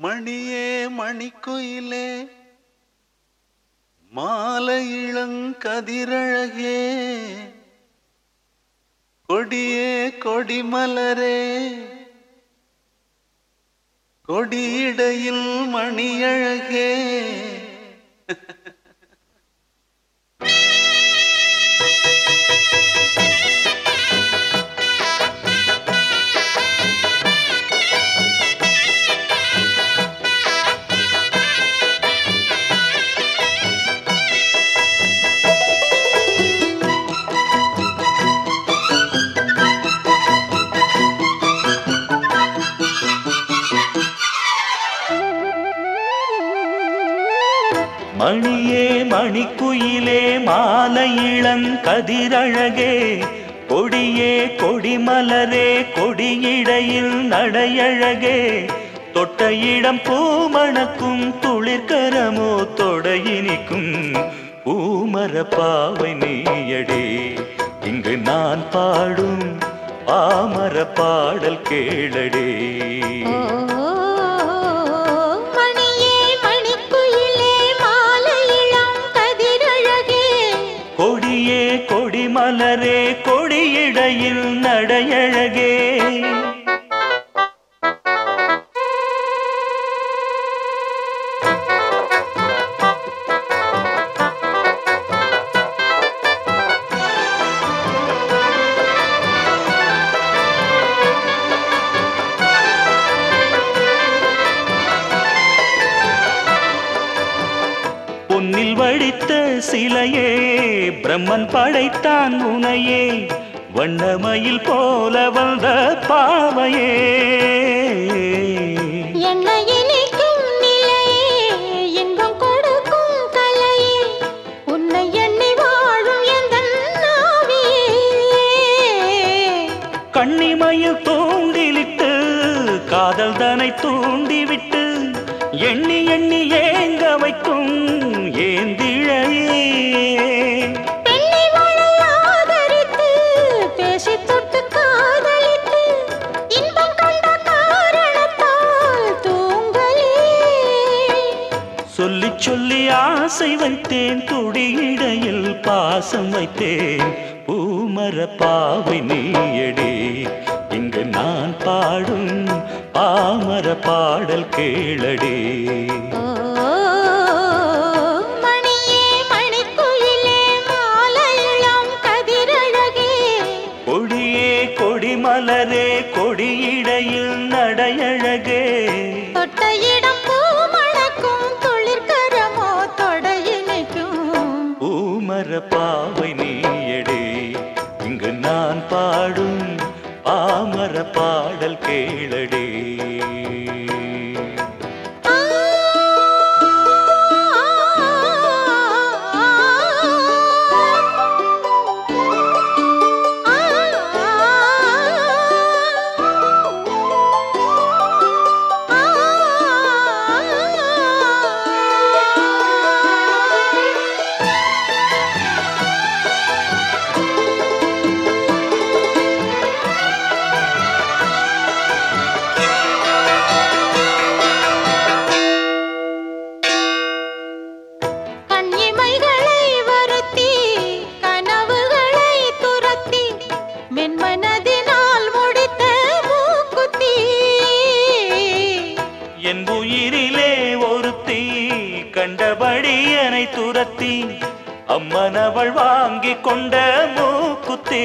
மணியே மணிக்குயிலே மாலை இளங்கதிரழகே கொடியே கொடிமலரே கொடியிடையில் மணியழகே. மணியே மணிக்குயிலே மாலை இளங்கதிரழகே கொடியே கொடிமலரே கொடியிடையில் நடையழகே. தொட்ட இடம் பூமணக்கும் துளிர்கரமோ தொடையினிக்கும் பூமர பாவை நீயடே. இங்கு நான் பாடும் பாமர பாடல் கேளடே. கொடியே கொடிமலரே கொடியிடையில் நடையழகே. வடித்த சிலையே பிரம்மன் படைத்தான் உனையே வண்ணமயில் போல வந்த பாவையே. உன்னை எண்ணி வாழும் கண்ணிமயில் தூண்டிலிட்டு காதல் தனை தூண்டிவிட்டு எண்ணி எண்ணி ஏங்க வைக்கும் ஏந்திழையே சொல்லி சொல்லி ஆசை வைத்தேன் துடியிடையில் பாசம் வைத்தேன். பூமர பாவை நீயடே இங்கு நான் பாடும் பாமர பாடல் கேளடே. கொடியிடையில் நடையழகே. தொட்ட இடம் பூ மணக்கும் துளிர்கரமோ தொடையினைக்கும் பூமர பாவை நீயடே இங்கு நான் பாடும் பாமர பாடல் கேளடே. ஒருத்தி கண்டபடி என்னை துரத்தி அம்மனவள் வாங்கி கொண்ட மூக்குத்தீ.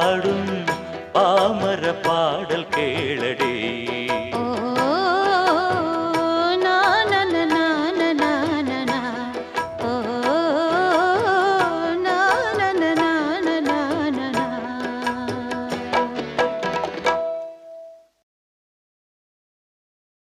பாடும் பாமர பாடல் கேளடே.